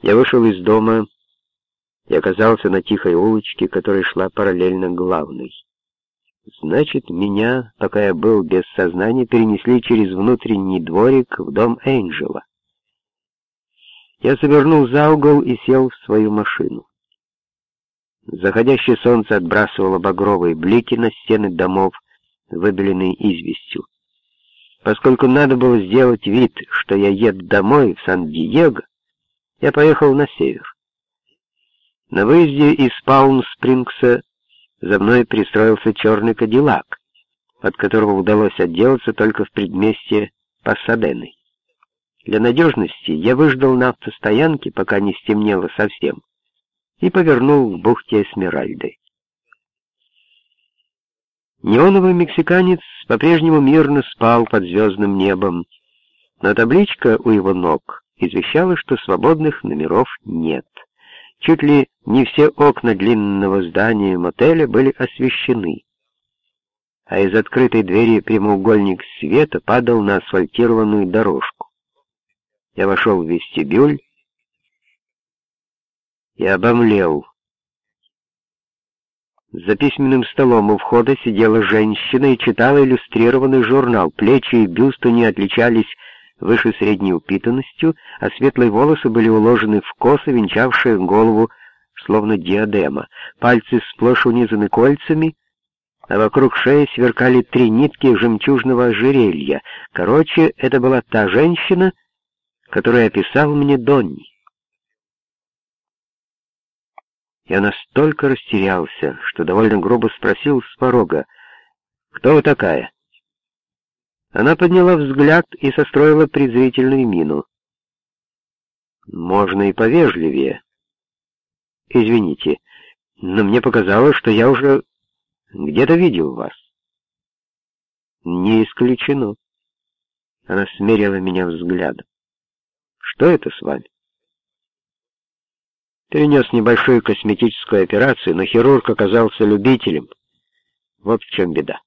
Я вышел из дома и оказался на тихой улочке, которая шла параллельно главной. Значит, меня, пока я был без сознания, перенесли через внутренний дворик в дом Энджела. Я завернул за угол и сел в свою машину. Заходящее солнце отбрасывало багровые блики на стены домов, выбеленные известью. Поскольку надо было сделать вид, что я еду домой в Сан-Диего, я поехал на север. На выезде из Палм-Спрингса за мной пристроился черный кадиллак, от которого удалось отделаться только в предместье Пассадены. Для надежности я выждал на автостоянке, пока не стемнело совсем, и повернул к бухте Эсмеральды. Неоновый мексиканец по-прежнему мирно спал под звездным небом, но табличка у его ног извещала, что свободных номеров нет. Чуть ли не все окна длинного здания мотеля были освещены, а из открытой двери прямоугольник света падал на асфальтированную дорожку. Я вошел в вестибюль и обомлел. За письменным столом у входа сидела женщина и читала иллюстрированный журнал. Плечи и бюст у нее отличались выше средней упитанностью, а светлые волосы были уложены в косы, венчавшие голову, словно диадема. Пальцы сплошь унизаны кольцами, а вокруг шеи сверкали три нитки жемчужного ожерелья. Короче, это была та женщина, которую описал мне Донни. Я настолько растерялся, что довольно грубо спросил с порога, «Кто вы такая?» Она подняла взгляд и состроила презрительную мину. «Можно и повежливее. Извините, но мне показалось, что я уже где-то видел вас». «Не исключено». Она смерила меня взглядом. «Что это с вами?» Перенес небольшую косметическую операцию, но хирург оказался любителем. Вот в чем беда.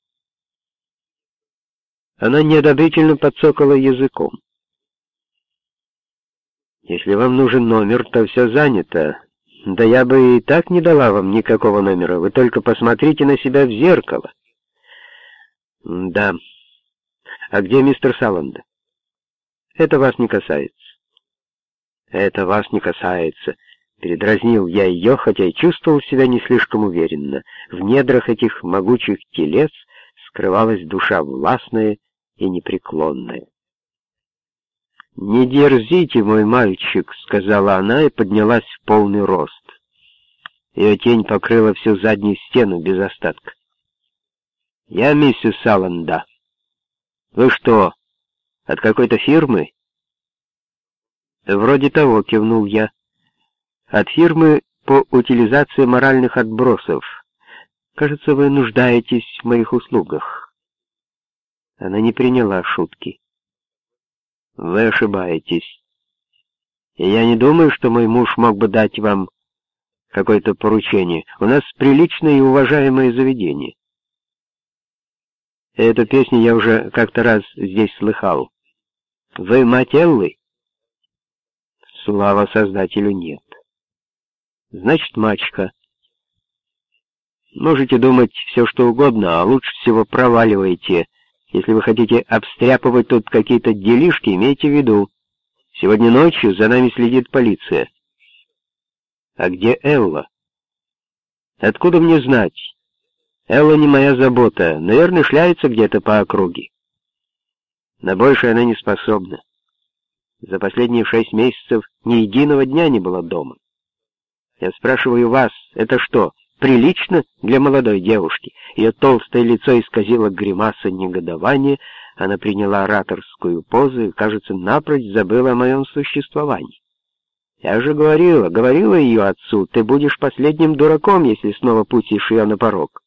Она неодобрительно подсокала языком. «Если вам нужен номер, то все занято. Да я бы и так не дала вам никакого номера. Вы только посмотрите на себя в зеркало». «Да. А где мистер Саланда?» «Это вас не касается». «Это вас не касается». Передразнил я ее, хотя и чувствовал себя не слишком уверенно. В недрах этих могучих телец скрывалась душа властная и непреклонная. «Не дерзите, мой мальчик», — сказала она и поднялась в полный рост. Ее тень покрыла всю заднюю стену без остатка. «Я миссис Саланда. Вы что, от какой-то фирмы?» «Вроде того», — кивнул я. «От фирмы по утилизации моральных отбросов. Кажется, вы нуждаетесь в моих услугах». Она не приняла шутки. «Вы ошибаетесь. Я не думаю, что мой муж мог бы дать вам какое-то поручение. У нас приличное и уважаемое заведение. Эту песню я уже как-то раз здесь слыхал. Вы мать Эллы? Слава Создателю нет. Значит, мачка. Можете думать все, что угодно, а лучше всего проваливайте если вы хотите обстряпывать тут какие-то делишки, имейте в виду. Сегодня ночью за нами следит полиция. А где Элла? Откуда мне знать? Элла не моя забота. Наверное, шляется где-то по округе. На большее она не способна. За последние шесть месяцев ни единого дня не было дома. Я спрашиваю вас, это что, прилично для молодой девушки. Ее толстое лицо исказило гримаса негодования, она приняла ораторскую позу и, кажется, напрочь забыла о моем существовании. Я же говорила, говорила ее отцу, ты будешь последним дураком, если снова пустишь ее на порог.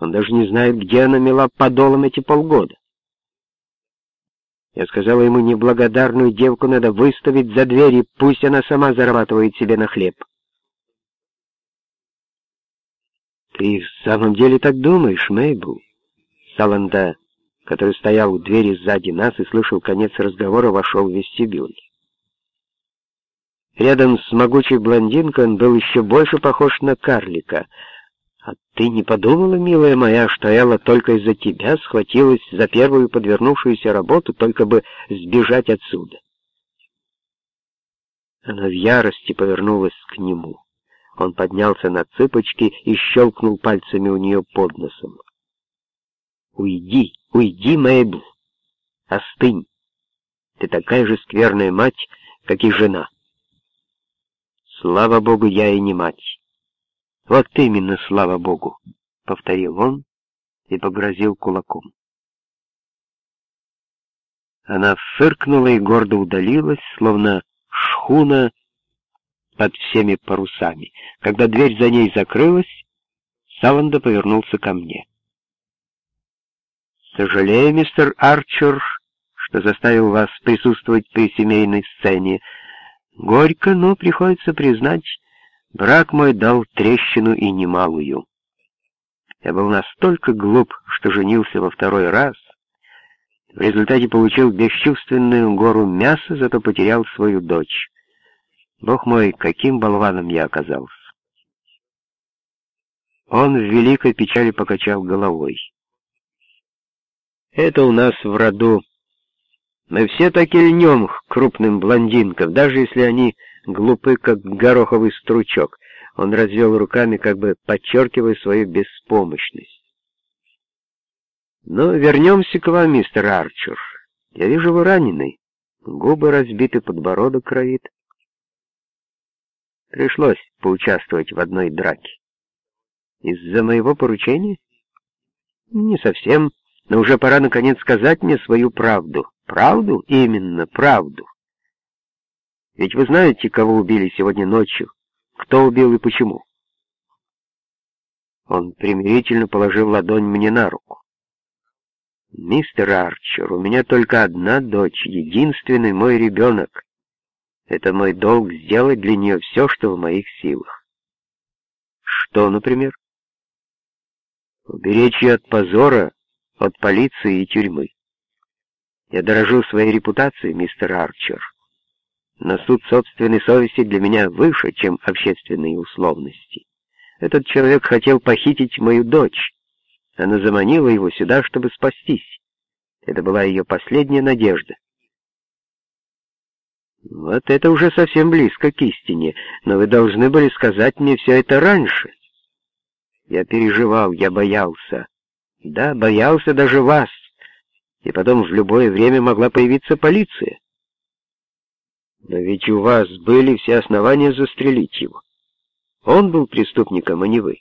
Он даже не знает, где она мела подолом эти полгода. Я сказала ему, неблагодарную девку надо выставить за дверь, и пусть она сама зарабатывает себе на хлеб. «Ты в самом деле так думаешь, Мейбл?» Саланда, который стоял у двери сзади нас и слышал конец разговора, вошел в вестибюль. Рядом с могучей блондинкой он был еще больше похож на карлика. А ты не подумала, милая моя, что Элла только из-за тебя схватилась за первую подвернувшуюся работу, только бы сбежать отсюда? Она в ярости повернулась к нему. Он поднялся на цыпочки и щелкнул пальцами у нее под носом. «Уйди, уйди, Мэйбл! Остынь! Ты такая же скверная мать, как и жена!» Слава Богу, я и не мать. Вот именно, слава Богу, повторил он и погрозил кулаком. Она фыркнула и гордо удалилась, словно шхуна под всеми парусами. Когда дверь за ней закрылась, Саванда повернулся ко мне. «Сожалею, мистер Арчер, что заставил вас присутствовать при семейной сцене, Горько, но приходится признать, брак мой дал трещину и немалую. Я был настолько глуп, что женился во второй раз. В результате получил бесчувственную гору мяса, зато потерял свою дочь. Бог мой, каким болваном я оказался. Он в великой печали покачал головой. Это у нас в роду мы все так и льнем к крупным блондинкам, даже если они глупы, как гороховый стручок. Он развел руками, как бы подчеркивая свою беспомощность. Но вернемся к вам, мистер Арчер. Я вижу, вы раненый. Губы разбиты, подбородок кровит. Пришлось поучаствовать в одной драке. Из-за моего поручения? Не совсем, но уже пора наконец сказать мне свою правду. Правду? Именно, правду. Ведь вы знаете, кого убили сегодня ночью? Кто убил и почему? Он примирительно положил ладонь мне на руку. «Мистер Арчер, у меня только одна дочь, единственный мой ребенок. Это мой долг сделать для нее все, что в моих силах». «Что, например?» «Уберечь ее от позора, от полиции и тюрьмы. Я дорожу своей репутацией, мистер Арчер. Но суд собственной совести для меня выше, чем общественные условности. Этот человек хотел похитить мою дочь. Она заманила его сюда, чтобы спастись. Это была ее последняя надежда. Вот это уже совсем близко к истине, но вы должны были сказать мне все это раньше. Я переживал, я боялся. Да, боялся даже вас и потом в любое время могла появиться полиция. Но ведь у вас были все основания застрелить его. Он был преступником, а не вы.